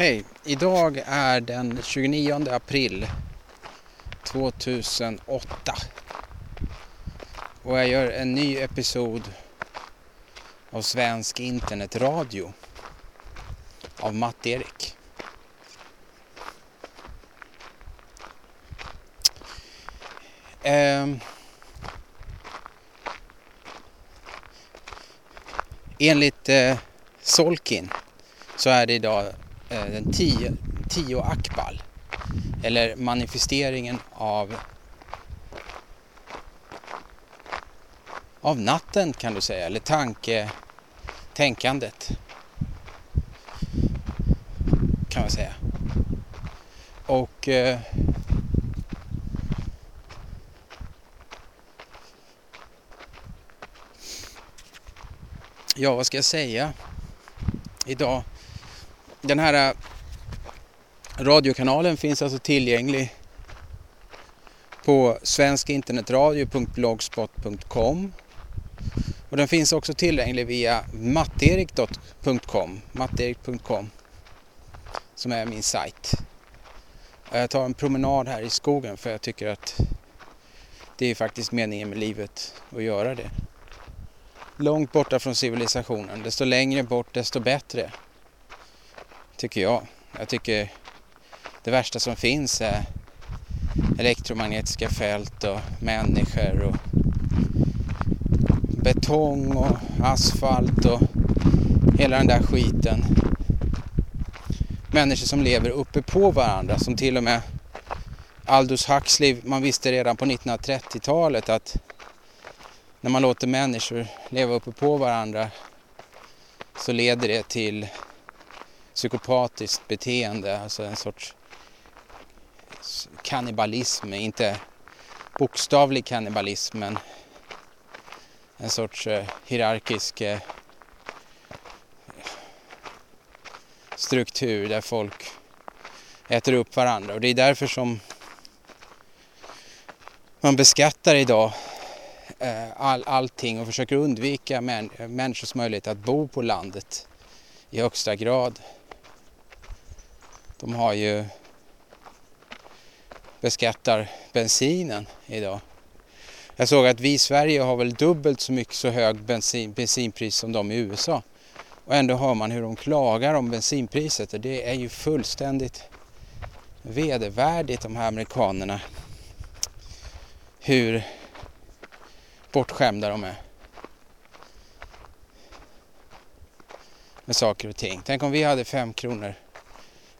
Hej! Idag är den 29 april 2008 och jag gör en ny episod av Svensk internetradio av Matt-Erik. Ehm. enligt eh, Solkin så är det idag Eh, den 10 tio Akbal. Eller manifesteringen av av natten kan du säga, eller tanke, tänkandet. Kan man säga. Och eh, Ja, vad ska jag säga idag? Den här eh, radiokanalen finns alltså tillgänglig på svenskinternetradio.blogspot.com och den finns också tillgänglig via matterik.com matterik.com som är min sajt. Jag tar en promenad här i skogen för jag tycker att det är faktiskt meningen med livet att göra det. Långt borta från civilisationen. Desto längre bort desto bättre. Tycker jag. Jag tycker det värsta som finns är elektromagnetiska fält och människor och betong och asfalt och hela den där skiten. Människor som lever uppe på varandra som till och med Aldous Huxley, man visste redan på 1930-talet att när man låter människor leva uppe på varandra så leder det till psykopatiskt beteende, alltså en sorts kannibalism, inte bokstavlig kannibalism men en sorts eh, hierarkisk eh, struktur där folk äter upp varandra och det är därför som man beskattar idag eh, all, allting och försöker undvika män, människors möjlighet att bo på landet i högsta grad. De har ju beskattar bensinen idag. Jag såg att vi i Sverige har väl dubbelt så mycket så hög bensin, bensinpris som de i USA. Och ändå hör man hur de klagar om bensinpriset och det är ju fullständigt vedervärdigt de här amerikanerna. Hur bortskämda de är. Med saker och ting. Tänk om vi hade fem kronor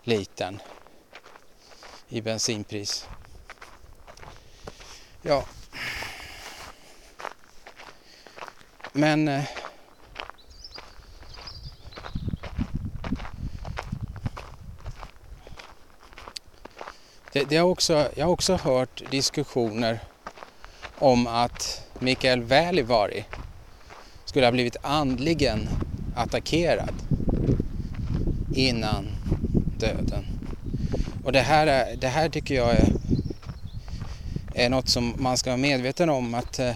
litern i bensinpris. Ja. Men eh, det, det har också, jag har också hört diskussioner om att Mikael Välivari skulle ha blivit andligen attackerad innan döden. Och det här, är, det här tycker jag är, är något som man ska vara medveten om att eh,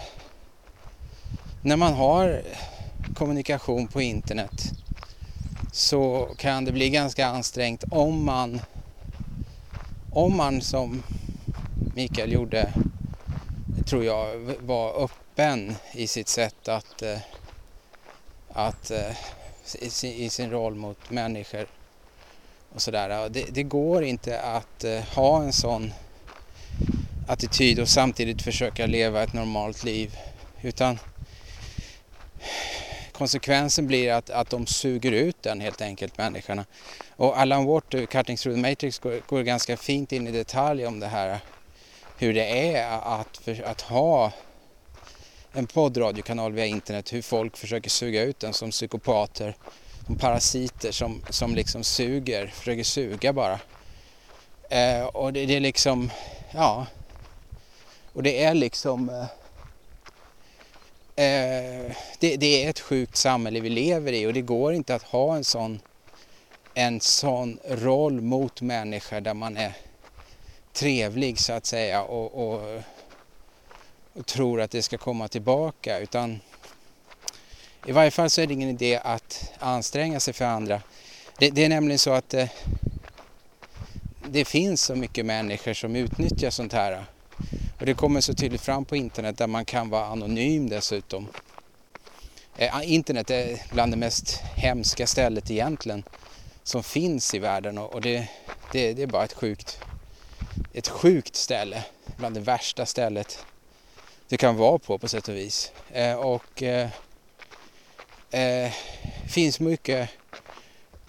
när man har kommunikation på internet så kan det bli ganska ansträngt om man om man som Mikael gjorde tror jag var öppen i sitt sätt att, eh, att eh, i sin roll mot människor och sådär. Det, det, går inte att eh, ha en sån attityd och samtidigt försöka leva ett normalt liv. Utan konsekvensen blir att, att de suger ut den helt enkelt, människorna. Och Alan Watt, eh, Cutting Through the Matrix, går, går ganska fint in i detalj om det här. Hur det är att, för, att ha en poddradiokanal via internet, hur folk försöker suga ut den som psykopater parasiter som, som liksom suger, försöker suga bara. Eh, och det, det, är liksom, ja, och det är liksom, eh, eh, det, det, är ett sjukt samhälle vi lever i och det går inte att ha en sån, en sån roll mot människor där man är trevlig så att säga och, och, och tror att det ska komma tillbaka utan i varje fall så är det ingen idé att anstränga sig för andra. Det, det är nämligen så att eh, det finns så mycket människor som utnyttjar sånt här. Och det kommer så tydligt fram på internet där man kan vara anonym dessutom. Eh, internet är bland det mest hemska stället egentligen som finns i världen och det, det, det är bara ett sjukt, ett sjukt ställe, bland det värsta stället det kan vara på på sätt och vis. Eh, och eh, eh, finns mycket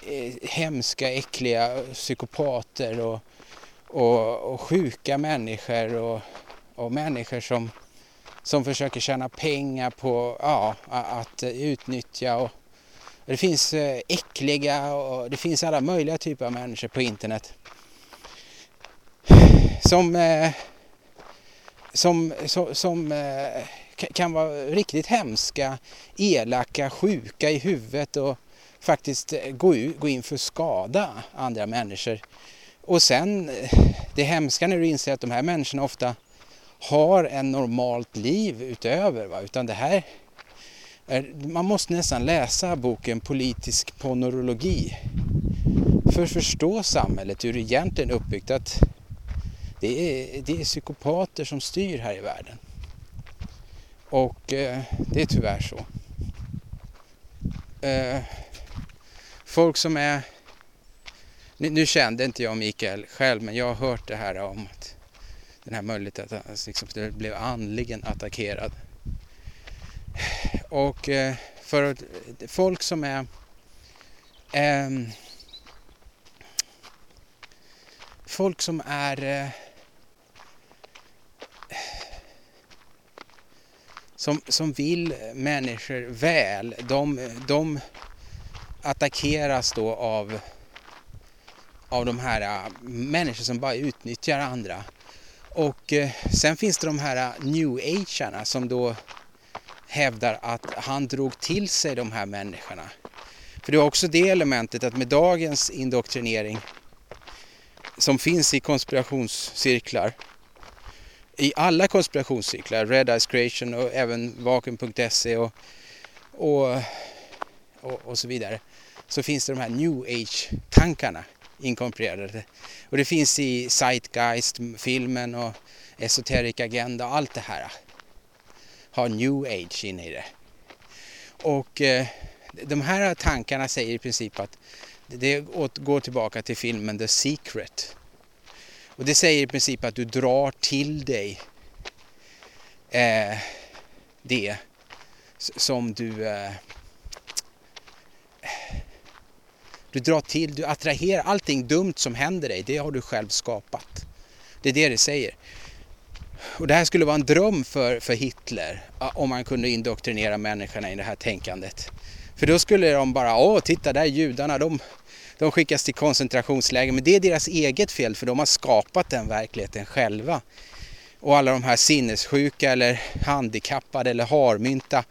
eh, hemska, äckliga psykopater och, och, och sjuka människor och, och människor som, som försöker tjäna pengar på ja, att utnyttja och det finns eh, äckliga och det finns alla möjliga typer av människor på internet. Som, eh, som, som, som kan vara riktigt hemska, elaka, sjuka i huvudet och faktiskt eh, gå, gå in för att skada andra människor. Och sen eh, det hemska när du inser att de här människorna ofta har en normalt liv utöver. Va? Utan det här man måste nästan läsa boken Politisk ponorologi för att förstå samhället, hur det egentligen är uppbyggt. Att det är, det är psykopater som styr här i världen. Och eh, det är tyvärr så. Eh, folk som är... Nu, nu, kände inte jag Mikael själv, men jag har hört det här om att den här möjligheten att alltså, liksom, blev andligen attackerad. Och eh, för folk som är eh, folk som är eh, som, som vill människor väl, de, de attackeras då av, av de här äh, människor som bara utnyttjar andra. Och eh, sen finns det de här äh, new agearna som då hävdar att han drog till sig de här människorna. För det är också det elementet att med dagens indoktrinering som finns i konspirationscirklar i alla konspirationscyklar, Red Eyes Creation och även Vakuum.se och, och, och, och, så vidare, så finns det de här New Age-tankarna inkorporerade. Och det finns i Zeitgeist-filmen och Esoteric Agenda och allt det här har New Age inne i det. Och eh, de här tankarna säger i princip att det går tillbaka till filmen The Secret och det säger i princip att du drar till dig eh, det som du eh, du drar till, du attraherar allting dumt som händer dig, det har du själv skapat. Det är det det säger. Och det här skulle vara en dröm för, för Hitler om man kunde indoktrinera människorna i det här tänkandet. För då skulle de bara, åh titta där judarna, de, de skickas till koncentrationsläger. Men det är deras eget fel för de har skapat den verkligheten själva. Och alla de här sinnessjuka eller handikappade eller harmynta.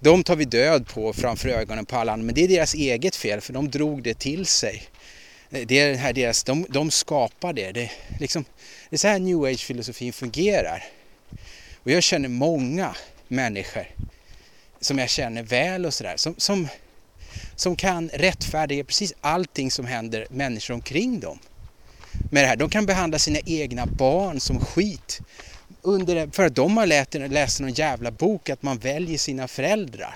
De tar vi död på framför ögonen på alla andra. Men det är deras eget fel för de drog det till sig. Det är här deras, de, de skapar det. Det, liksom, det är så här new age-filosofin fungerar. Och jag känner många människor som jag känner väl och sådär. Som, som som kan rättfärdiga precis allting som händer människor omkring dem. Med det här. De kan behandla sina egna barn som skit. Under, för att de har läst, läst någon jävla bok att man väljer sina föräldrar.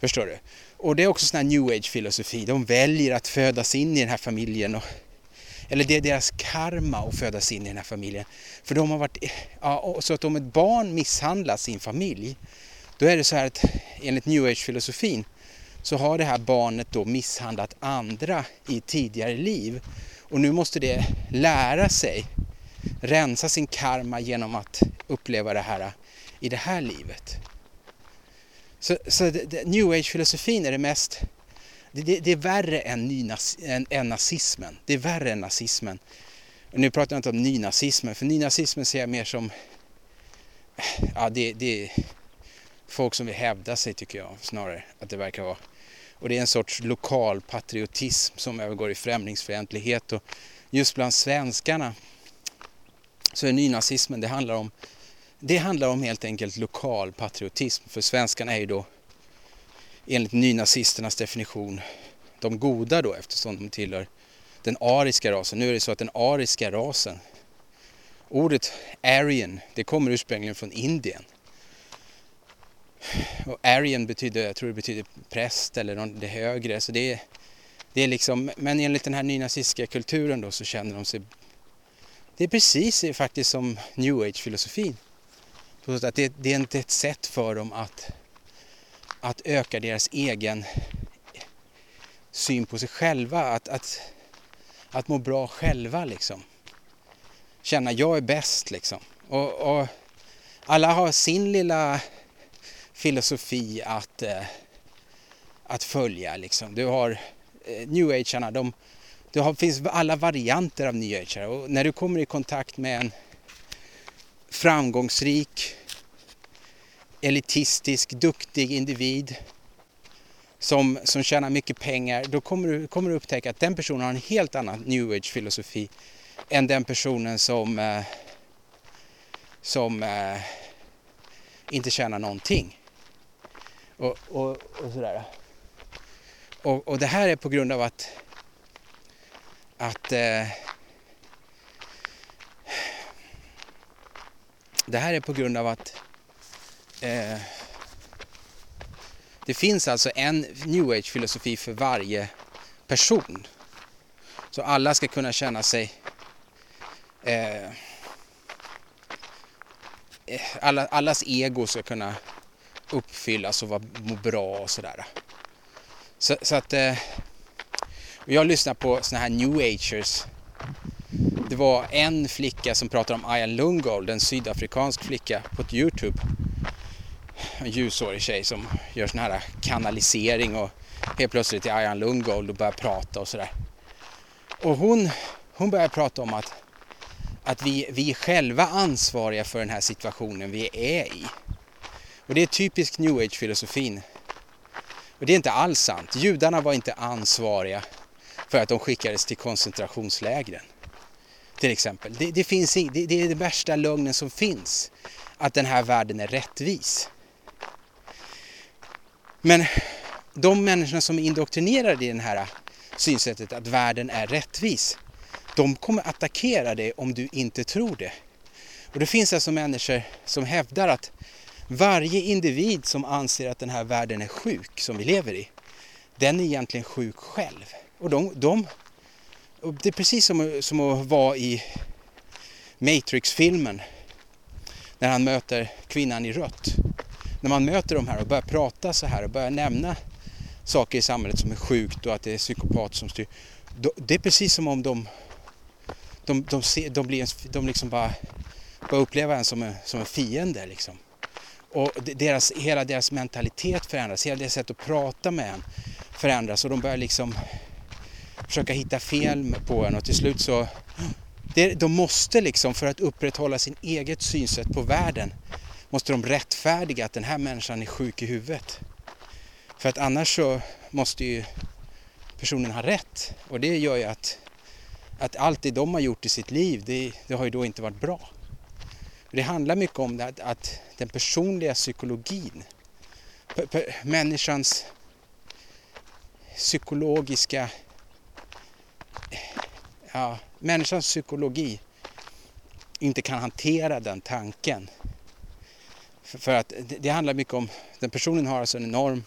Förstår du? Och det är också sån här new age-filosofi. De väljer att födas in i den här familjen. Och, eller det är deras karma att födas in i den här familjen. För de har varit, ja, så att om ett barn misshandlar sin familj, då är det så här att enligt new age-filosofin så har det här barnet då misshandlat andra i tidigare liv. Och nu måste det lära sig rensa sin karma genom att uppleva det här i det här livet. Så, så det, det, new age-filosofin är det mest, det, det är värre än, nynaz, än, än nazismen. Det är värre än nazismen. Och nu pratar jag inte om nynazismen, för nynazismen ser jag mer som, ja det, det är folk som vill hävda sig tycker jag snarare att det verkar vara. Och det är en sorts lokal patriotism som övergår i främlingsfientlighet. Och just bland svenskarna så är nynazismen, det handlar om det handlar om helt enkelt lokal patriotism. För svenskarna är ju då enligt nynazisternas definition de goda då eftersom de tillhör den ariska rasen. Nu är det så att den ariska rasen, ordet Aryan, det kommer ursprungligen från Indien. Och Arian betyder, jag tror det betyder präst eller det högre. Så det det är liksom, men enligt den här nynazistiska kulturen då så känner de sig... Det är precis faktiskt som new age-filosofin. Att det, det är inte ett sätt för dem att, att öka deras egen syn på sig själva. Att, att, att må bra själva liksom. Känna jag är bäst liksom. Och, och alla har sin lilla filosofi att, eh, att följa liksom. Du har eh, new agearna, de, det har, finns alla varianter av new age och när du kommer i kontakt med en framgångsrik, elitistisk, duktig individ som, som tjänar mycket pengar, då kommer du, kommer du upptäcka att den personen har en helt annan new age-filosofi än den personen som, eh, som eh, inte tjänar någonting. Och, och, och sådär. Och, och, det här är på grund av att, att eh, det här är på grund av att eh, det finns alltså en new age-filosofi för varje person. Så alla ska kunna känna sig eh, eh alla, allas ego ska kunna uppfyllas och må bra och sådär. Så, så att eh, jag lyssnar på såna här new agers. Det var en flicka som pratade om Aya Lungold, en sydafrikansk flicka på ett Youtube. En ljusårig tjej som gör sån här kanalisering och helt plötsligt är Ayan Lungold och börjar prata och sådär. Och hon, hon börjar prata om att, att vi, vi är själva ansvariga för den här situationen vi är i. Och det är typisk new age-filosofin. Och det är inte alls sant. Judarna var inte ansvariga för att de skickades till koncentrationslägren. Till exempel. Det, det finns, det, det är den värsta lögnen som finns. Att den här världen är rättvis. Men de människorna som är indoktrinerade i det här synsättet att världen är rättvis. De kommer attackera dig om du inte tror det. Och det finns alltså människor som hävdar att varje individ som anser att den här världen är sjuk som vi lever i, den är egentligen sjuk själv. Och de, de och det är precis som, som att vara i Matrix-filmen när han möter kvinnan i rött. När man möter de här och börjar prata så här och börjar nämna saker i samhället som är sjukt och att det är psykopat som styr. Det är precis som om de, de, de, ser, de, blir, de liksom bara, bara upplever en som en, som en fiende. Liksom. Och deras, hela deras mentalitet förändras, hela deras sätt att prata med en förändras och de börjar liksom försöka hitta fel på en och till slut så det, de måste liksom för att upprätthålla sin eget synsätt på världen måste de rättfärdiga att den här människan är sjuk i huvudet. För att annars så måste ju personen ha rätt och det gör ju att, att allt det de har gjort i sitt liv det, det har ju då inte varit bra. Det handlar mycket om att, att den personliga psykologin, människans psykologiska, ja, människans psykologi inte kan hantera den tanken. För, för att det, det, handlar mycket om, den personen har alltså en enorm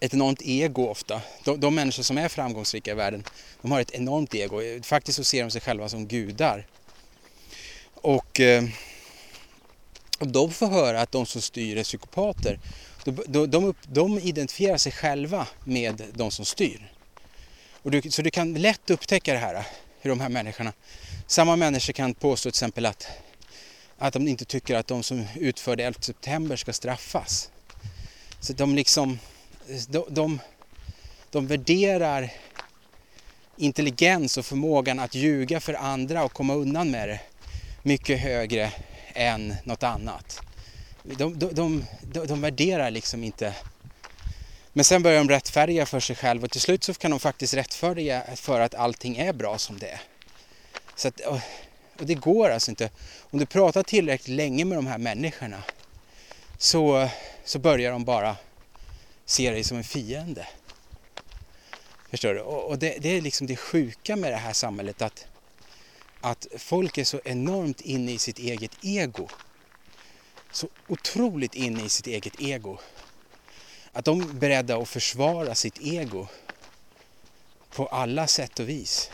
ett enormt ego ofta. De, de människor som är framgångsrika i världen, de har ett enormt ego. Faktiskt så ser de sig själva som gudar. Och eh, de får höra att de som styr är psykopater. De, de, de identifierar sig själva med de som styr. Och du, så du kan lätt upptäcka det här, hur de här människorna, samma människor kan påstå till exempel att, att de inte tycker att de som utförde 11 september ska straffas. Så de liksom, de, de, de värderar intelligens och förmågan att ljuga för andra och komma undan med det mycket högre än något annat. De, de, de, de, värderar liksom inte men sen börjar de rättfärdiga för sig själva och till slut så kan de faktiskt rättfärdiga för att allting är bra som det är. Så att, och det går alltså inte. Om du pratar tillräckligt länge med de här människorna så, så börjar de bara se dig som en fiende. Förstår du? Och, och det, det, är liksom det sjuka med det här samhället att, att folk är så enormt inne i sitt eget ego. Så otroligt inne i sitt eget ego. Att de är beredda att försvara sitt ego på alla sätt och vis.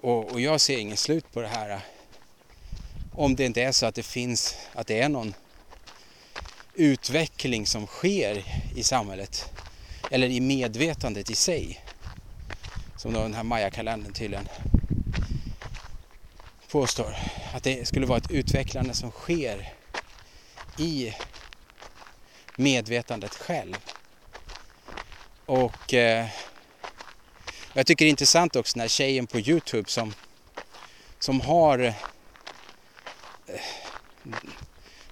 Och, och jag ser inget slut på det här. Om det inte är så att det finns, att det är någon utveckling som sker i samhället. Eller i medvetandet i sig. Som då den här Maya-kalendern tydligen påstår. Att det skulle vara ett utvecklande som sker i medvetandet själv. Och eh, jag tycker det är intressant också den här tjejen på Youtube som, som har eh,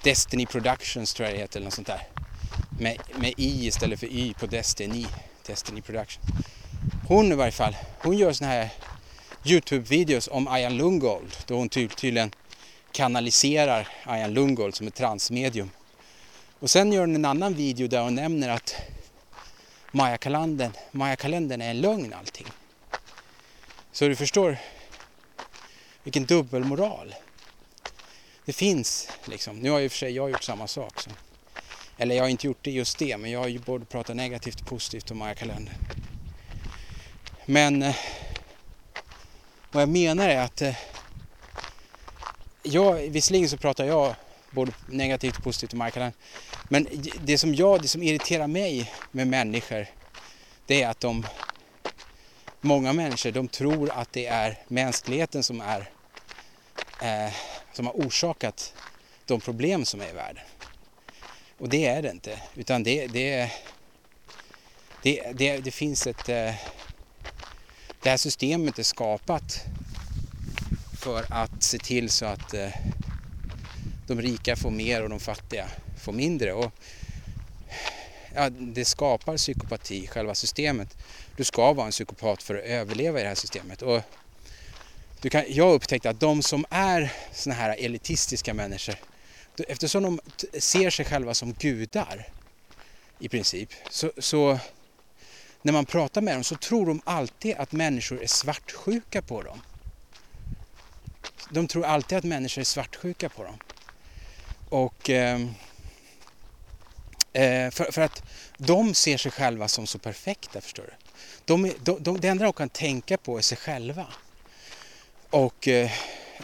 Destiny Productions tror jag det heter eller något sånt där. Med, med i istället för y på Destiny. Destiny Productions. Hon i varje fall, hon gör såna här Youtube-videos om Ayan Lundgold då hon ty tydligen kanaliserar Ayan Lundgold som ett transmedium. Och sen gör hon en annan video där hon nämner att Maya-kalendern Maya är en lögn allting. Så du förstår vilken dubbelmoral. Det finns liksom. Nu har ju i och för sig jag gjort samma sak. Så. Eller jag har inte gjort det just det, men jag har ju både pratat negativt och positivt om Maya-kalendern. Men eh, vad jag menar är att eh, jag, visserligen så pratar jag både negativt och positivt om marknaden, Men det som, jag, det som irriterar mig med människor det är att de, många människor de tror att det är mänskligheten som, är, eh, som har orsakat de problem som är i världen. Och det är det inte, utan det, det, det, det, det finns ett... Eh, det här systemet är skapat för att se till så att eh, de rika får mer och de fattiga får mindre. Och, ja, det skapar psykopati, själva systemet. Du ska vara en psykopat för att överleva i det här systemet. Och du kan, jag har upptäckt att de som är såna här elitistiska människor, eftersom de ser sig själva som gudar i princip, så, så när man pratar med dem så tror de alltid att människor är svartsjuka på dem. De tror alltid att människor är svartsjuka på dem. Och ehm, eh, för, för, att de ser sig själva som så perfekta, förstår du. De, de, de, det enda de kan tänka på är sig själva. Och eh,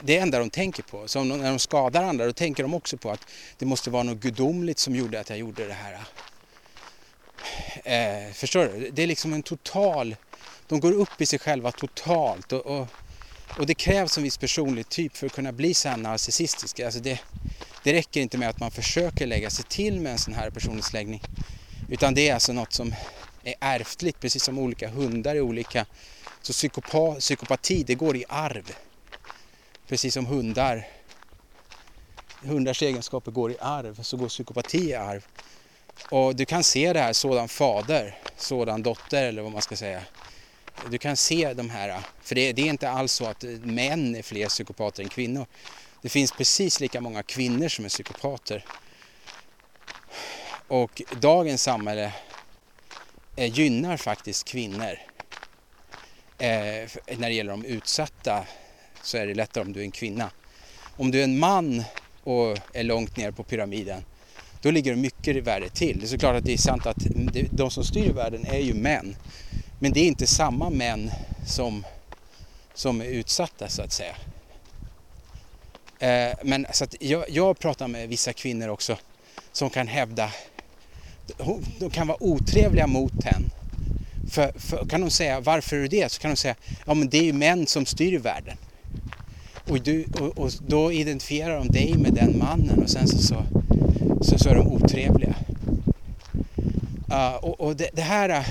det enda de tänker på. Så när de skadar andra då tänker de också på att det måste vara något gudomligt som gjorde att jag gjorde det här. Eh, förstår du? Det är liksom en total... De går upp i sig själva totalt. Och, och, och det krävs en viss personlig typ för att kunna bli så här narcissistisk. Alltså det, det räcker inte med att man försöker lägga sig till med en sån här personlighetsläggning. Utan det är alltså något som är ärftligt, precis som olika hundar är olika. Så psykopa, psykopati, det går i arv. Precis som hundar. Hundars egenskaper går i arv, så går psykopati i arv. Och du kan se det här, sådan fader, sådan dotter eller vad man ska säga. Du kan se de här, för det, det är inte alls så att män är fler psykopater än kvinnor. Det finns precis lika många kvinnor som är psykopater. Och dagens samhälle eh, gynnar faktiskt kvinnor. Eh, när det gäller de utsatta så är det lättare om du är en kvinna. Om du är en man och är långt ner på pyramiden då ligger det mycket värre till. Det är såklart att det är sant att de som styr världen är ju män. Men det är inte samma män som, som är utsatta så att säga. Eh, men så att jag, jag pratar med vissa kvinnor också som kan hävda, de kan vara otrevliga mot henne. För, för, kan de säga varför är du det? Så kan de säga, ja men det är ju män som styr världen. Och, du, och, och då identifierar de dig med den mannen och sen så, så, så, så är de otrevliga. Uh, och, och det, det, här...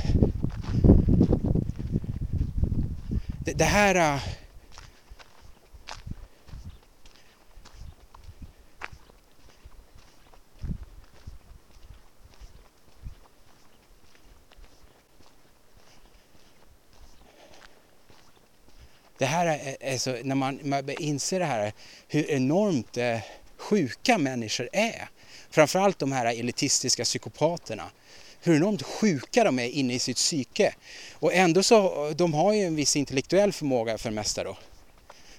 Det, det här Det här är, är så, när man, man inser det här, hur enormt eh, sjuka människor är. Framförallt de här elitistiska psykopaterna. hur enormt sjuka de är inne i sitt psyke. Och ändå så, de har ju en viss intellektuell förmåga för det mesta då.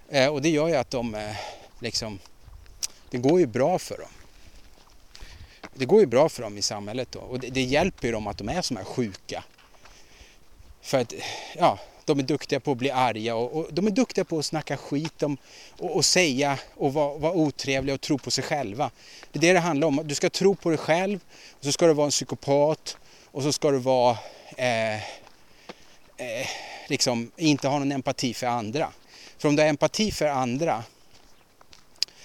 Eh, och det gör ju att de eh, liksom, det går ju bra för dem. Det går ju bra för dem i samhället då och det, det hjälper ju dem att de är så här sjuka. För att, ja, de är duktiga på att bli arga och, och de är duktiga på att snacka skit om, och, och säga och vara, var otrevliga och tro på sig själva. Det är det det handlar om. Du ska tro på dig själv och så ska du vara en psykopat och så ska du vara eh, eh, liksom inte ha någon empati för andra. För om du har empati för andra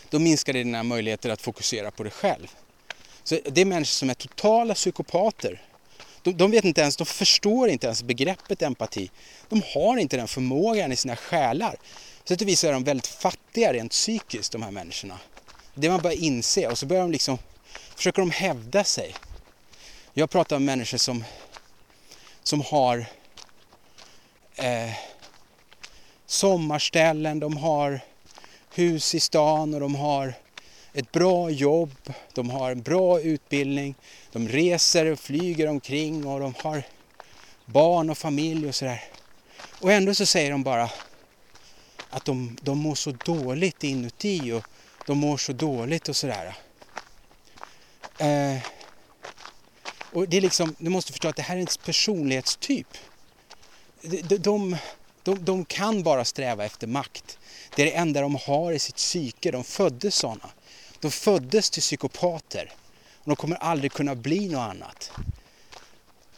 då minskar det dina möjligheter att fokusera på dig själv. Så det är människor som är totala psykopater de, de, vet inte ens, de förstår inte ens begreppet empati. De har inte den förmågan i sina själar. Så att vis är de väldigt fattiga rent psykiskt de här människorna. Det man börjar inse och så börjar de liksom, försöker de hävda sig. Jag pratar med människor som, som har eh, sommarställen, de har hus i stan och de har ett bra jobb, de har en bra utbildning, de reser och flyger omkring och de har barn och familj och sådär. Och ändå så säger de bara att de, de mår så dåligt inuti och de mår så dåligt och sådär. Eh, och det är liksom, du måste förstå att det här är en personlighetstyp. De, de, de, de kan bara sträva efter makt. Det är det enda de har i sitt psyke, de föddes sådana. De föddes till psykopater och de kommer aldrig kunna bli något annat.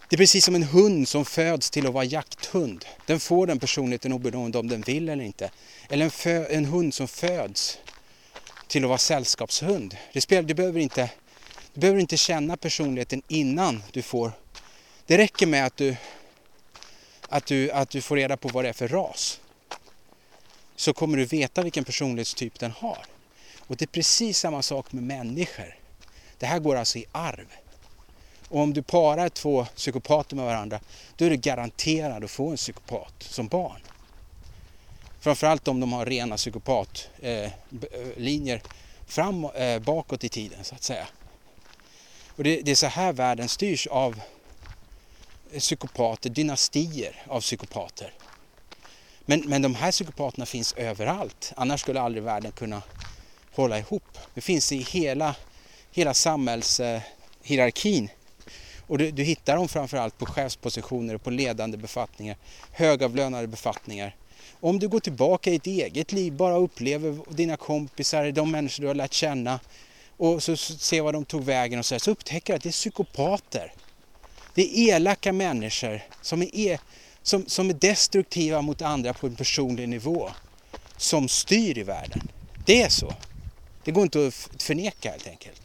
Det är precis som en hund som föds till att vara jakthund. Den får den personligheten oberoende om den vill eller inte. Eller en, en hund som föds till att vara sällskapshund. Det spelar, du, behöver inte, du behöver inte känna personligheten innan du får... Det räcker med att du, att, du, att du får reda på vad det är för ras. Så kommer du veta vilken personlighetstyp den har. Och det är precis samma sak med människor. Det här går alltså i arv. Och om du parar två psykopater med varandra, då är du garanterad att få en psykopat som barn. Framförallt om de har rena psykopatlinjer eh, eh fram, eh, bakåt i tiden så att säga. Och det, det är så här världen styrs av eh, psykopater, dynastier av psykopater. Men, men de här psykopaterna finns överallt, annars skulle aldrig världen kunna hålla ihop. Det finns i hela, hela samhällshierarkin. Och du, du hittar dem framförallt på chefspositioner och på ledande befattningar, högavlönade befattningar. Om du går tillbaka i ditt eget liv, bara upplever dina kompisar, de människor du har lärt känna och så ser vad de tog vägen och så, här, så upptäcker du att det är psykopater. Det är elaka människor som är, e-, som, som är destruktiva mot andra på en personlig nivå som styr i världen. Det är så. Det går inte att förneka helt enkelt.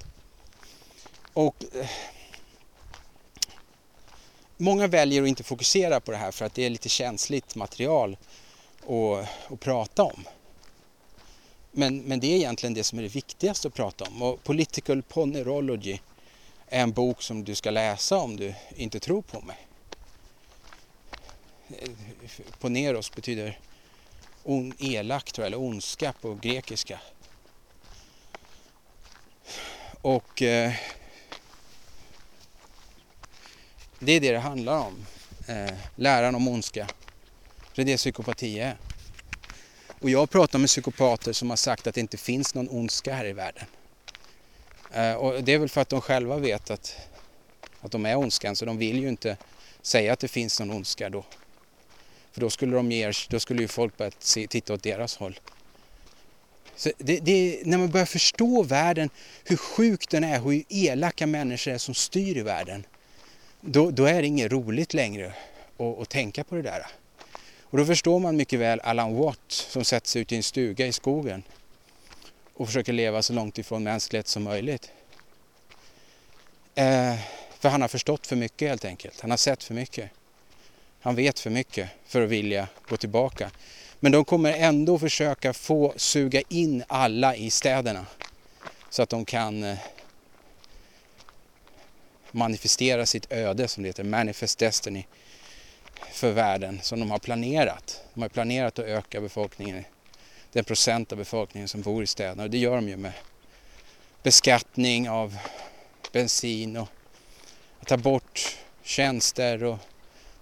Och eh, Många väljer att inte fokusera på det här för att det är lite känsligt material att, att prata om. Men, men det är egentligen det som är det viktigaste att prata om. Och Political Ponerology är en bok som du ska läsa om du inte tror på mig. Eh, Poneros betyder on, elak tror jag, eller ondska på grekiska. Och eh, det är det det handlar om. Eh, läran om ondska. Det är det psykopati är. Och jag pratar med psykopater som har sagt att det inte finns någon ondska här i världen. Eh, och det är väl för att de själva vet att, att de är ondskan så de vill ju inte säga att det finns någon ondska då. För då skulle, de ge, då skulle ju folk börja titta åt deras håll. Så det, det, när man börjar förstå världen, hur sjuk den är, hur elaka människor är som styr i världen, då, då är det inget roligt längre att, att tänka på det där. Och då förstår man mycket väl Alan Watt som sätter sig ut i en stuga i skogen och försöker leva så långt ifrån mänsklighet som möjligt. Eh, för han har förstått för mycket helt enkelt. Han har sett för mycket. Han vet för mycket för att vilja gå tillbaka. Men de kommer ändå försöka få suga in alla i städerna så att de kan eh, manifestera sitt öde som det heter, Manifest Destiny för världen som de har planerat. De har planerat att öka befolkningen, den procent av befolkningen som bor i städerna och det gör de ju med beskattning av bensin och att ta bort tjänster och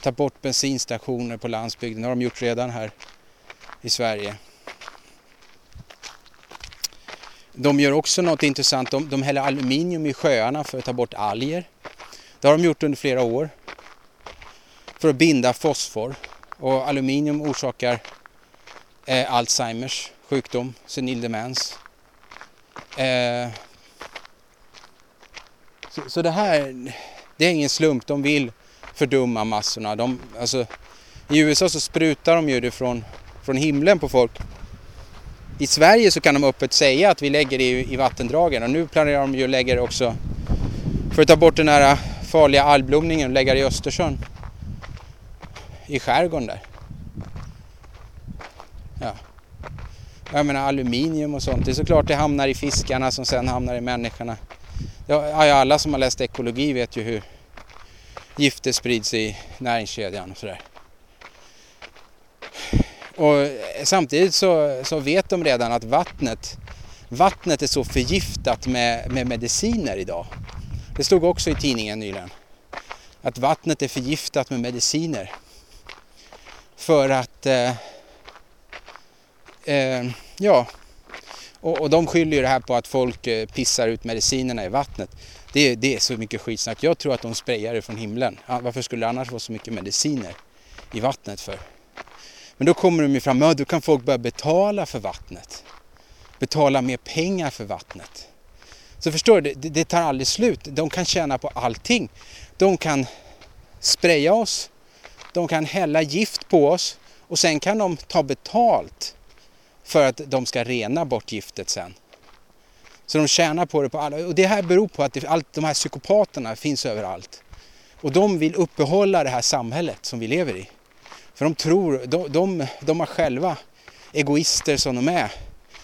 ta bort bensinstationer på landsbygden. Det har de gjort redan här i Sverige. De gör också något intressant. De, de häller aluminium i sjöarna för att ta bort alger. Det har de gjort under flera år. För att binda fosfor. Och aluminium orsakar eh, Alzheimers sjukdom, senil demens. Eh, så, så, det här, det är ingen slump. De vill fördumma massorna. De, alltså, I USA så sprutar de ju det från, från himlen på folk. I Sverige så kan de öppet säga att vi lägger det i, i vattendragen och nu planerar de ju att lägga det också för att ta bort den här farliga algblomningen och lägga det i Östersjön. I skärgården där. Ja. Jag menar aluminium och sånt, det är såklart det hamnar i fiskarna som sen hamnar i människorna. Ja, alla som har läst ekologi vet ju hur gifter sprids i näringskedjan och sådär. Och eh, samtidigt så, så vet de redan att vattnet, vattnet är så förgiftat med, med mediciner idag. Det stod också i tidningen nyligen. Att vattnet är förgiftat med mediciner. För att, eh, eh, ja, och, och de skyller ju det här på att folk eh, pissar ut medicinerna i vattnet. Det, det är så mycket skitsnack. Jag tror att de sprayar det från himlen. Varför skulle det annars vara så mycket mediciner i vattnet för? Men då kommer de ju fram, ja då kan folk börja betala för vattnet. Betala mer pengar för vattnet. Så förstår du, det, det tar aldrig slut. De kan tjäna på allting. De kan spraya oss, de kan hälla gift på oss och sen kan de ta betalt för att de ska rena bort giftet sen. Så de tjänar på det på alla. Och det här beror på att det, allt, de här psykopaterna finns överallt. Och de vill uppehålla det här samhället som vi lever i. För de tror, de, de, de har själva, egoister som de är,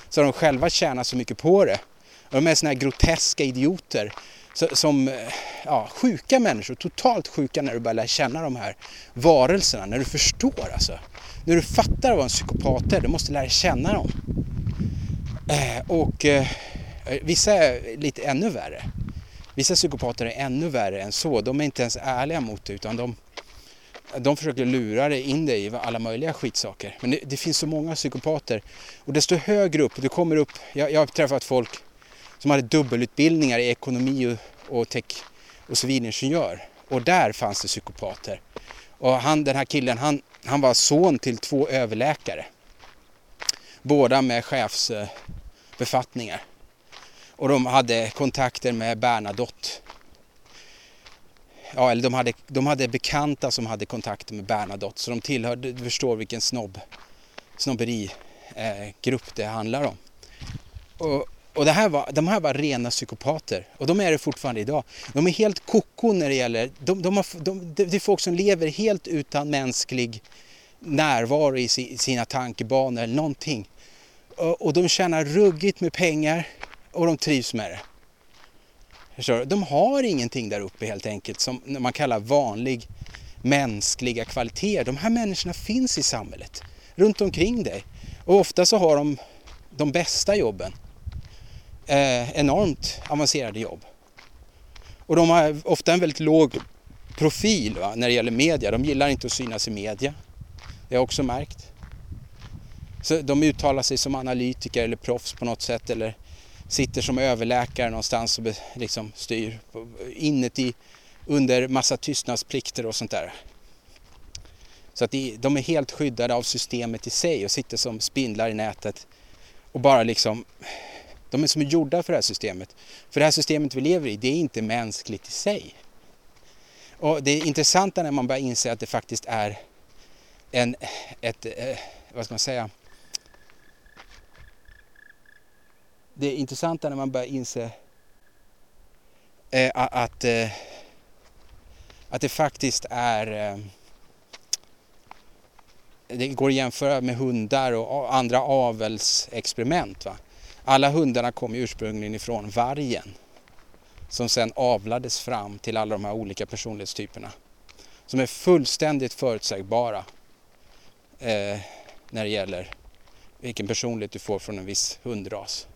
så har de själva tjänat så mycket på det. Och de är såna här groteska idioter som, ja, sjuka människor, totalt sjuka när du börjar lära känna de här varelserna, när du förstår alltså. När du fattar vad en psykopat är, du måste lära känna dem. Eh, och eh, vissa är lite ännu värre. Vissa psykopater är ännu värre än så. De är inte ens ärliga mot det utan de, de försöker lura dig in dig i alla möjliga skitsaker. Men det, det, finns så många psykopater. Och desto högre upp du kommer upp, jag, jag har träffat folk som hade dubbelutbildningar i ekonomi och, och tech och civilingenjör. Och där fanns det psykopater. Och han, den här killen, han, han var son till två överläkare. Båda med chefsbefattningar. Och de hade kontakter med Bernadotte ja, eller de hade, de hade bekanta som hade kontakter med Bernadotte så de tillhörde, du förstår vilken snobb, snobberigrupp eh, det handlar om. Och, och det här var, de här var rena psykopater och de är det fortfarande idag. De är helt koko när det gäller, de, de har, de, det är folk som lever helt utan mänsklig närvaro i sina tankebanor eller någonting. Och, och de tjänar ruggigt med pengar och de trivs med det. Förstår De har ingenting där uppe helt enkelt som man kallar vanlig mänskliga kvaliteter. De här människorna finns i samhället, runt omkring dig. Och ofta så har de de bästa jobben. Eh, enormt avancerade jobb. Och de har ofta en väldigt låg profil va, när det gäller media. De gillar inte att synas i media. Det har jag också märkt. Så de uttalar sig som analytiker eller proffs på något sätt eller sitter som överläkare någonstans och liksom styr inuti under massa tystnadsplikter och sånt där. Så att de är helt skyddade av systemet i sig och sitter som spindlar i nätet och bara liksom de är som gjorda för det här systemet. För det här systemet vi lever i, det är inte mänskligt i sig. Och det är intressanta när man börjar inse att det faktiskt är en, ett, eh, vad ska man säga, det intressanta när man börjar inse eh, att, eh, att det faktiskt är eh, det går att jämföra med hundar och andra avelsexperiment. Va? Alla hundarna kom ursprungligen ifrån vargen som sen avlades fram till alla de här olika personlighetstyperna som är fullständigt förutsägbara eh, när det gäller vilken personlighet du får från en viss hundras.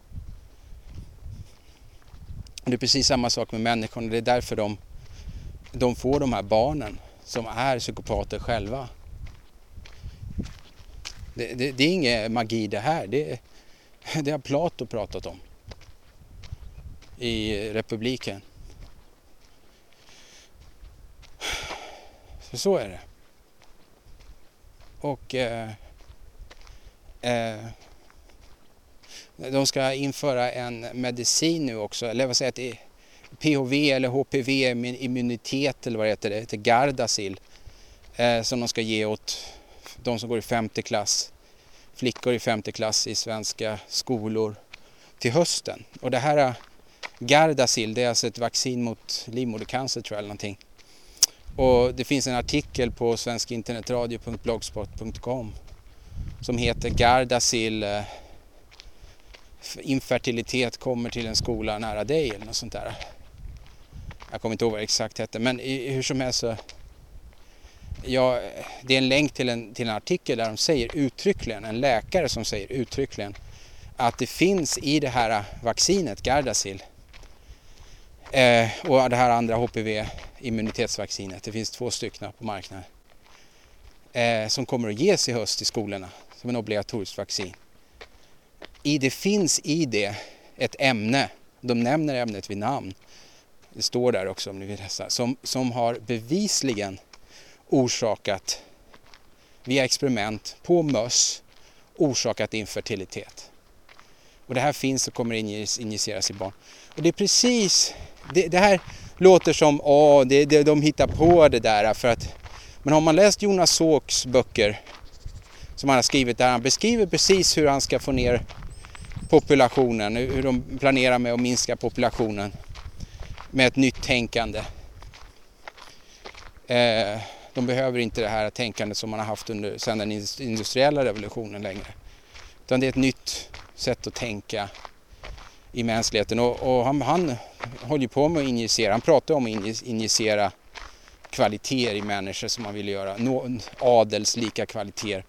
Det är precis samma sak med människorna. Det är därför de de får de här barnen som är psykopater själva. Det, det, det är ingen magi det här. Det, det har Plato pratat om i republiken. Så, så är det. Och eh, eh, de ska införa en medicin nu också, eller vad säger jag, PHV eller HPV immunitet eller vad det heter, det heter Gardasil eh, som de ska ge åt de som går i femte klass, flickor i femte klass i svenska skolor till hösten. Och det här eh, Gardasil, det är alltså ett vaccin mot livmodercancer tror jag eller någonting. Och det finns en artikel på svenskinternetradio.blogspot.com som heter Gardasil eh, infertilitet kommer till en skola nära dig eller något sånt där. Jag kommer inte ihåg vad det exakt hette men hur som helst så ja, det är en länk till en, till en artikel där de säger uttryckligen, en läkare som säger uttryckligen att det finns i det här vaccinet Gardasil eh, och det här andra HPV immunitetsvaccinet, det finns två stycken på marknaden, eh, som kommer att ges i höst i skolorna som en obligatoriskt vaccin. I det finns i det ett ämne, de nämner ämnet vid namn, det står där också om ni vill läsa, som, som har bevisligen orsakat via experiment på möss orsakat infertilitet. Och det här finns och kommer injiceras i barn. Och det är precis, det, det här låter som, åh, det, det, de hittar på det där för att, men har man läst Jonas Såks böcker som han har skrivit där han beskriver precis hur han ska få ner populationen, hur de planerar med att minska populationen med ett nytt tänkande. Eh, de behöver inte det här tänkandet som man har haft under, sedan den industriella revolutionen längre. Utan det är ett nytt sätt att tänka i mänskligheten och, och han, han håller på med att injicera, han pratar om att injicera kvaliteter i människor som man vill göra, adelslika kvaliteter.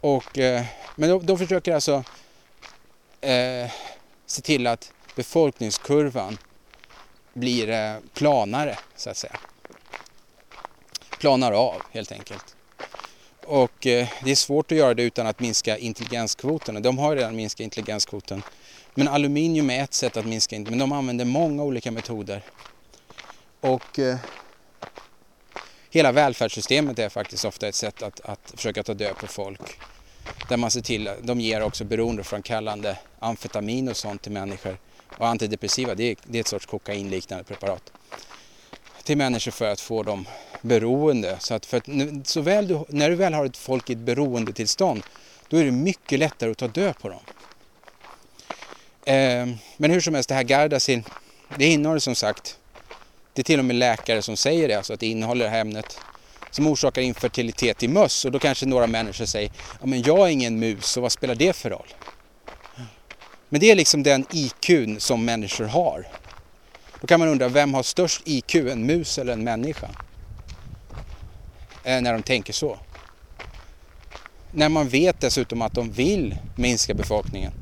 Och, eh, men de, de försöker alltså eh, se till att befolkningskurvan blir eh, planare så att säga. Planar av helt enkelt. Och eh, det är svårt att göra det utan att minska intelligenskvoten. De har redan minskat intelligenskvoten. Men aluminium är ett sätt att minska, men de använder många olika metoder. Och eh, hela välfärdssystemet är faktiskt ofta ett sätt att, att försöka ta död på folk. Där man ser till, de ger också beroendeframkallande amfetamin och sånt till människor. Och antidepressiva, det är, det är ett sorts kokainliknande preparat. Till människor för att få dem beroende. Så att för att, så väl du, när du väl har ett folk i ett beroendetillstånd, då är det mycket lättare att ta död på dem. Eh, men hur som helst, det här Gardasil, det innehåller som sagt, det är till och med läkare som säger det, alltså att det innehåller det här ämnet som orsakar infertilitet i möss. Och då kanske några människor säger, ja men jag är ingen mus, så vad spelar det för roll? Men det är liksom den IQ som människor har. Då kan man undra, vem har störst IQ, en mus eller en människa? Eh, när de tänker så. När man vet dessutom att de vill minska befolkningen.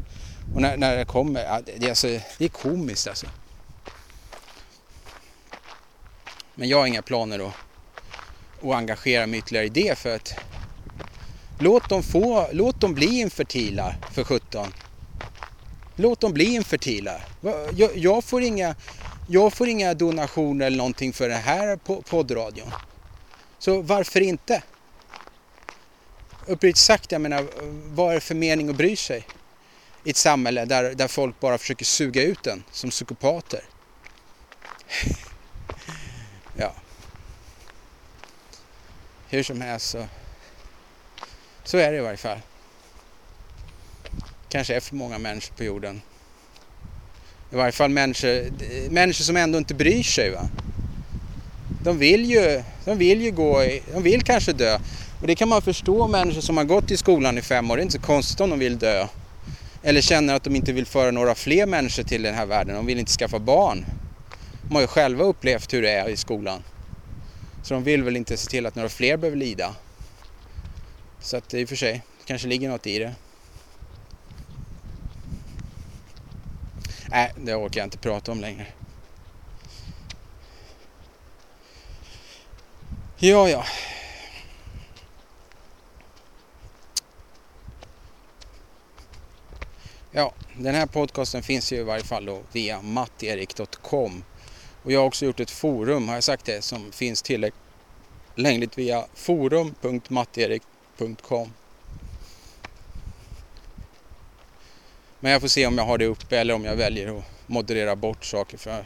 Och när, när det kommer, det är, alltså, det är komiskt alltså. Men jag har inga planer att, och engagera mig ytterligare i det för att låt dem, få, låt dem bli infertila för 17. Låt dem bli infertila. Jag, jag, får inga, jag får inga donationer eller någonting för den här poddradion. Så varför inte? Uppriktigt sagt, jag menar, vad är det för mening att bry sig? I ett samhälle där, där folk bara försöker suga ut en som psykopater. ja. Hur som helst så, så är det i varje fall. Kanske är för många människor på jorden. I varje fall människor, människor som ändå inte bryr sig. Va? De vill ju, de vill ju gå, de vill kanske dö. Och det kan man förstå människor som har gått i skolan i fem år. Det är inte så konstigt om de vill dö. Eller känner att de inte vill föra några fler människor till den här världen. De vill inte skaffa barn. De har ju själva upplevt hur det är i skolan. Så de vill väl inte se till att några fler behöver lida. Så att i och för sig, det kanske ligger något i det. Nej, det orkar jag inte prata om längre. Ja, ja. Ja, den här podcasten finns ju i varje fall då via matterik.com och jag har också gjort ett forum, har jag sagt det, som finns tillgängligt via forum.matterik.com. Men jag får se om jag har det uppe eller om jag väljer att moderera bort saker. För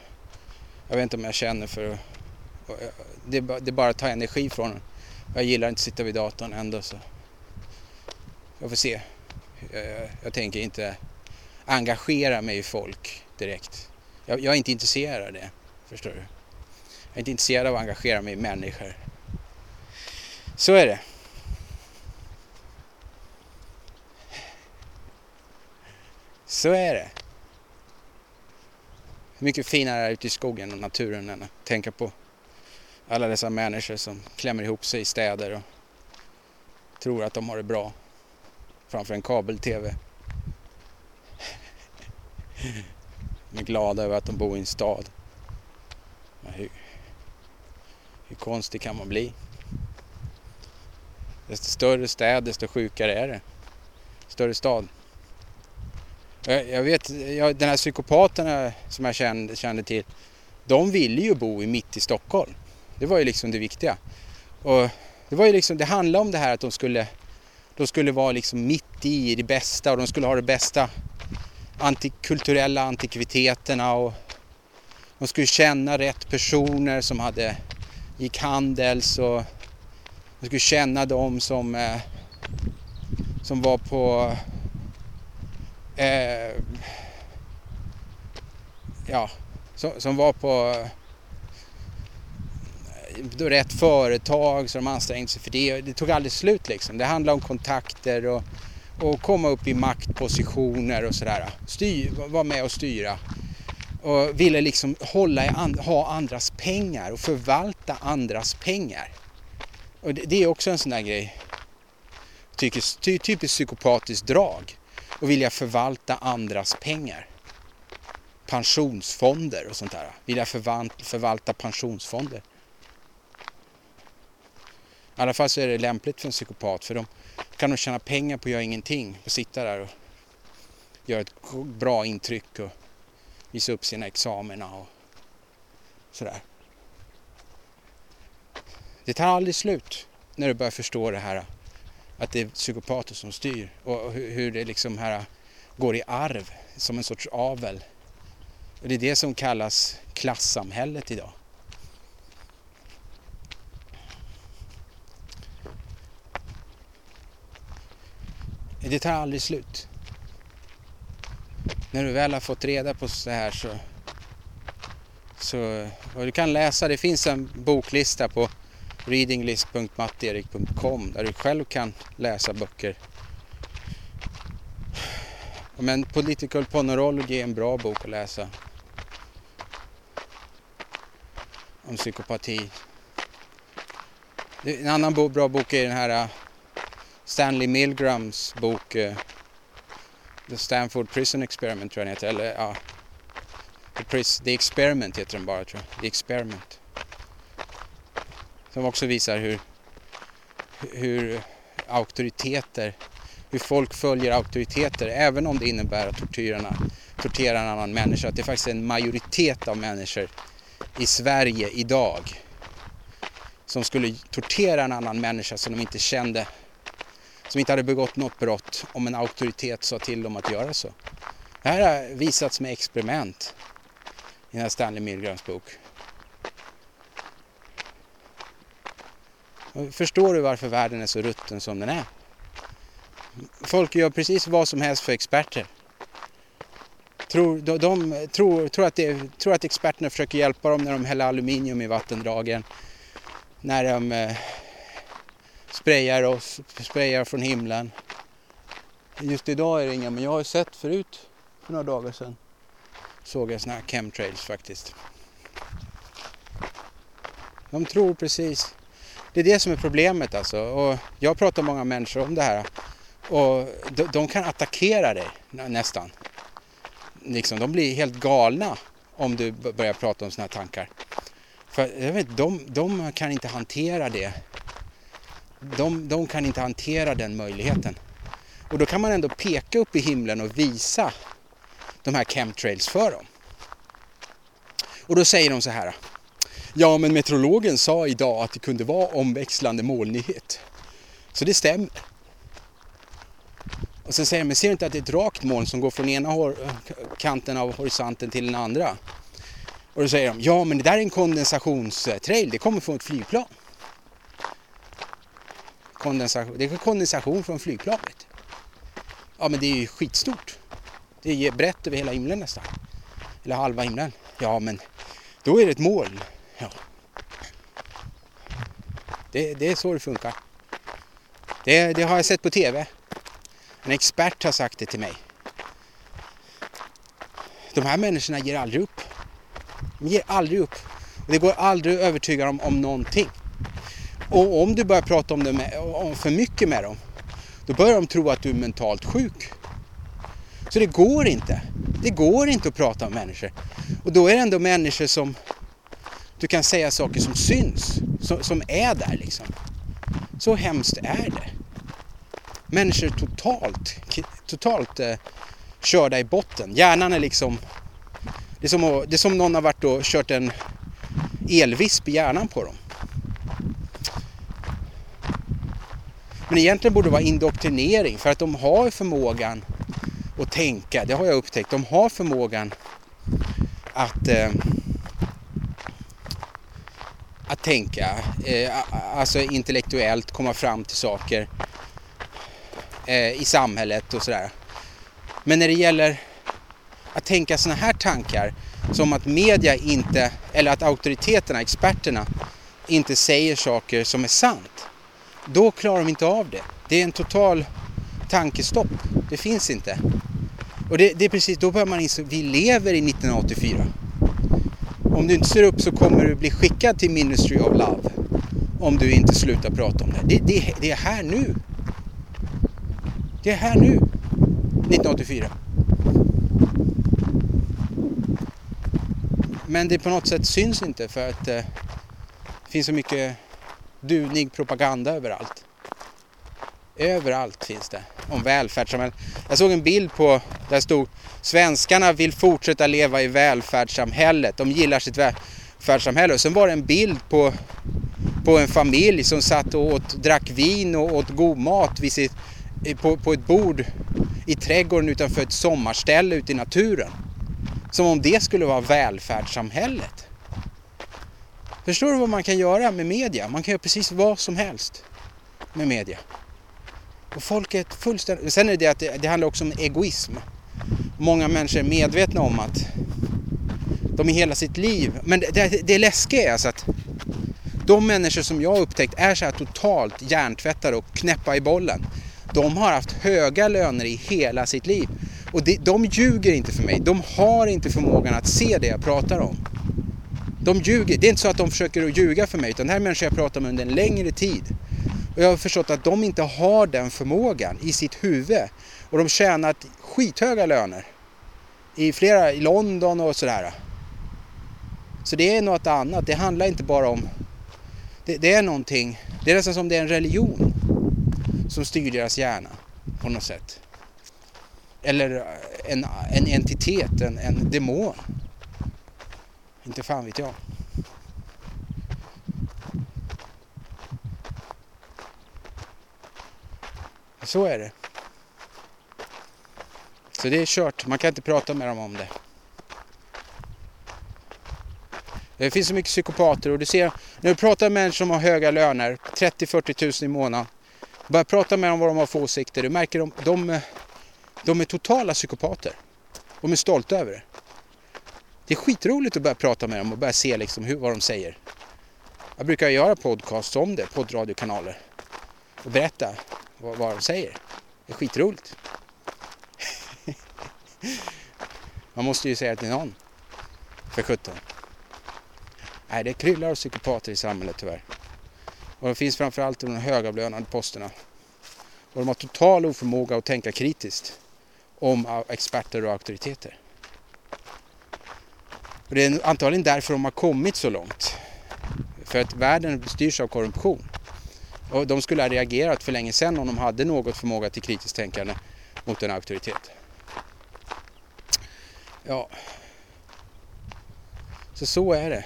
jag vet inte om jag känner för att... Det, det bara tar energi från den. Jag gillar inte att sitta vid datorn ändå så... Jag får se. Jag, jag tänker inte engagera mig i folk direkt. Jag, jag, är inte intresserad av det, förstår du. Jag är inte intresserad av att engagera mig i människor. Så är det. Så är det. Mycket finare är ute i skogen och naturen än att tänka på alla dessa människor som klämmer ihop sig i städer och tror att de har det bra framför en kabel-tv. De är glada över att de bor i en stad. Hur, hur konstig kan man bli? Desto större städ, desto sjukare är det. Större stad. Jag vet, jag, den här psykopaterna som jag kände, kände till, de ville ju bo i mitt i Stockholm. Det var ju liksom det viktiga. Och det var ju liksom, det handlade om det här att de skulle, de skulle vara liksom mitt i det bästa och de skulle ha det bästa antikulturella antikviteterna och de skulle känna rätt personer som hade gick handels och de skulle känna dem som, eh, som var på eh, ja, som, som var på då rätt företag så de ansträngde sig för det. Det tog aldrig slut liksom. Det handlade om kontakter och, och komma upp i maktpositioner och sådär. Styr, vara med och styra. Och ville liksom hålla i ha andras pengar och förvalta andras pengar. Och det, det är också en sån där grej. Typiskt, typiskt psykopatiskt drag. Att vilja förvalta andras pengar. Pensionsfonder och sånt där. Vilja förvalta pensionsfonder. I alla fall så är det lämpligt för en psykopat för de kan nog tjäna pengar på att göra ingenting. Och sitta där och göra ett bra intryck och visa upp sina examina och sådär. Det tar aldrig slut när du börjar förstå det här att det är psykopater som styr och hur det liksom här går i arv som en sorts avel. Och det är det som kallas klassamhället idag. Det tar aldrig slut. När du väl har fått reda på så här så, så och du kan läsa, det finns en boklista på readinglist.matterik.com där du själv kan läsa böcker. Men Political Ponerology är en bra bok att läsa. Om psykopati. En annan bra bok är den här äh, Stanley Milgrams bok äh, The Stanford Prison Experiment tror jag den heter. Eller ja, The, Pris The Experiment heter den bara tror jag. The Experiment. Som också visar hur, hur auktoriteter, hur folk följer auktoriteter även om det innebär att tortyrarna torterar en annan människa. Att det faktiskt är en majoritet av människor i Sverige idag som skulle tortera en annan människa som de inte kände som inte hade begått något brott om en auktoritet sa till dem att göra så. Det här har visats med experiment i den här Stanley Milgrams bok. Förstår du varför världen är så rutten som den är? Folk gör precis vad som helst för experter. Tror, de, de tror, tror, att det, tror att experterna försöker hjälpa dem när de häller aluminium i vattendragen. När de eh, sprayar oss, sprayar från himlen. Just idag är det inga, men jag har sett förut för några dagar sedan. Såg jag såna här chemtrails faktiskt. De tror precis. Det är det som är problemet alltså. Och jag pratar med många människor om det här. Och de, de kan attackera dig nästan. Liksom, de blir helt galna om du börjar prata om såna här tankar. För jag vet, de, de kan inte hantera det. De, de kan inte hantera den möjligheten. Och då kan man ändå peka upp i himlen och visa de här chemtrails för dem. Och då säger de så här. Ja, men meteorologen sa idag att det kunde vara omväxlande molnighet. Så det stämmer. Och sen säger de, men ser du inte att det är ett rakt moln som går från ena kanten av horisonten till den andra? Och då säger de, ja men det där är en kondensationstrail, det kommer från ett flygplan. Kondensation, det är kondensation från flygplanet. Ja men det är ju skitstort. Det är brett över hela himlen nästan. Eller halva himlen. Ja men då är det ett moln. Ja. Det, det är så det funkar. Det, det har jag sett på tv. En expert har sagt det till mig. De här människorna ger aldrig upp. De ger aldrig upp. Och det går aldrig att övertyga dem om någonting. Och om du börjar prata om det med, om för mycket med dem, då börjar de tro att du är mentalt sjuk. Så det går inte. Det går inte att prata om människor. Och då är det ändå människor som du kan säga saker som syns, som, som är där liksom. Så hemskt är det. Människor är totalt, totalt eh, körda i botten. Hjärnan är liksom, det är, som det är som någon har varit och kört en elvisp i hjärnan på dem. Men egentligen borde det vara indoktrinering för att de har förmågan att tänka, det har jag upptäckt. De har förmågan att eh, att tänka, eh, alltså intellektuellt komma fram till saker eh, i samhället och sådär. Men när det gäller att tänka sådana här tankar som att media inte, eller att auktoriteterna, experterna, inte säger saker som är sant. Då klarar de inte av det. Det är en total tankestopp. Det finns inte. Och det, det är precis, då börjar man inse, vi lever i 1984. Om du inte ser upp så kommer du bli skickad till Ministry of Love. Om du inte slutar prata om det. Det, det, det är här nu. Det är här nu. 1984. Men det på något sätt syns inte för att eh, det finns så mycket dunig propaganda överallt. Överallt finns det om välfärdssamhället. Jag såg en bild på där det stod Svenskarna vill fortsätta leva i välfärdssamhället. De gillar sitt välfärdssamhälle. Och sen var det en bild på, på en familj som satt och åt, drack vin och åt god mat vid sitt, på, på ett bord i trädgården utanför ett sommarställe ute i naturen. Som om det skulle vara välfärdssamhället. Förstår du vad man kan göra med media? Man kan göra precis vad som helst med media. Och folket fullständigt... Sen är det det att det, det handlar också om egoism. Många människor är medvetna om att de i hela sitt liv... Men det, det, det läskiga är alltså att de människor som jag har upptäckt är så här totalt hjärntvättade och knäppa i bollen. De har haft höga löner i hela sitt liv. Och de, de ljuger inte för mig. De har inte förmågan att se det jag pratar om. De ljuger. Det är inte så att de försöker att ljuga för mig utan det här är människor jag pratar med under en längre tid. Och jag har förstått att de inte har den förmågan i sitt huvud. Och de tjänar skithöga löner. I flera, i London och sådär. Så det är något annat. Det handlar inte bara om... Det, det är någonting. Det är nästan som det är en religion. Som styr deras hjärna på något sätt. Eller en, en entitet, en, en demon. Inte fan vet jag. Så är det. Så det är kört. Man kan inte prata med dem om det. Det finns så mycket psykopater och du ser när du pratar med människor som har höga löner, 30-40 tusen i månaden. Börja prata med dem vad de har för åsikter. Du märker att de, de, de är totala psykopater. De är stolta över det. Det är skitroligt att börja prata med dem och börja se liksom hur, vad de säger. Jag brukar göra podcasts om det, poddradiokanaler. Och berätta vad, vad de säger. Det är skitroligt. Man måste ju säga till någon. För sjutton. Nej, det kryllar av psykopater i samhället tyvärr. Och de finns framförallt i de högavlönade posterna. Och de har total oförmåga att tänka kritiskt om experter och auktoriteter. Och det är antagligen därför de har kommit så långt. För att världen styrs av korruption. Och de skulle ha reagerat för länge sedan om de hade något förmåga till kritiskt tänkande mot en auktoritet. Ja. Så så är det.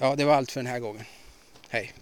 Ja, det var allt för den här gången. Hej.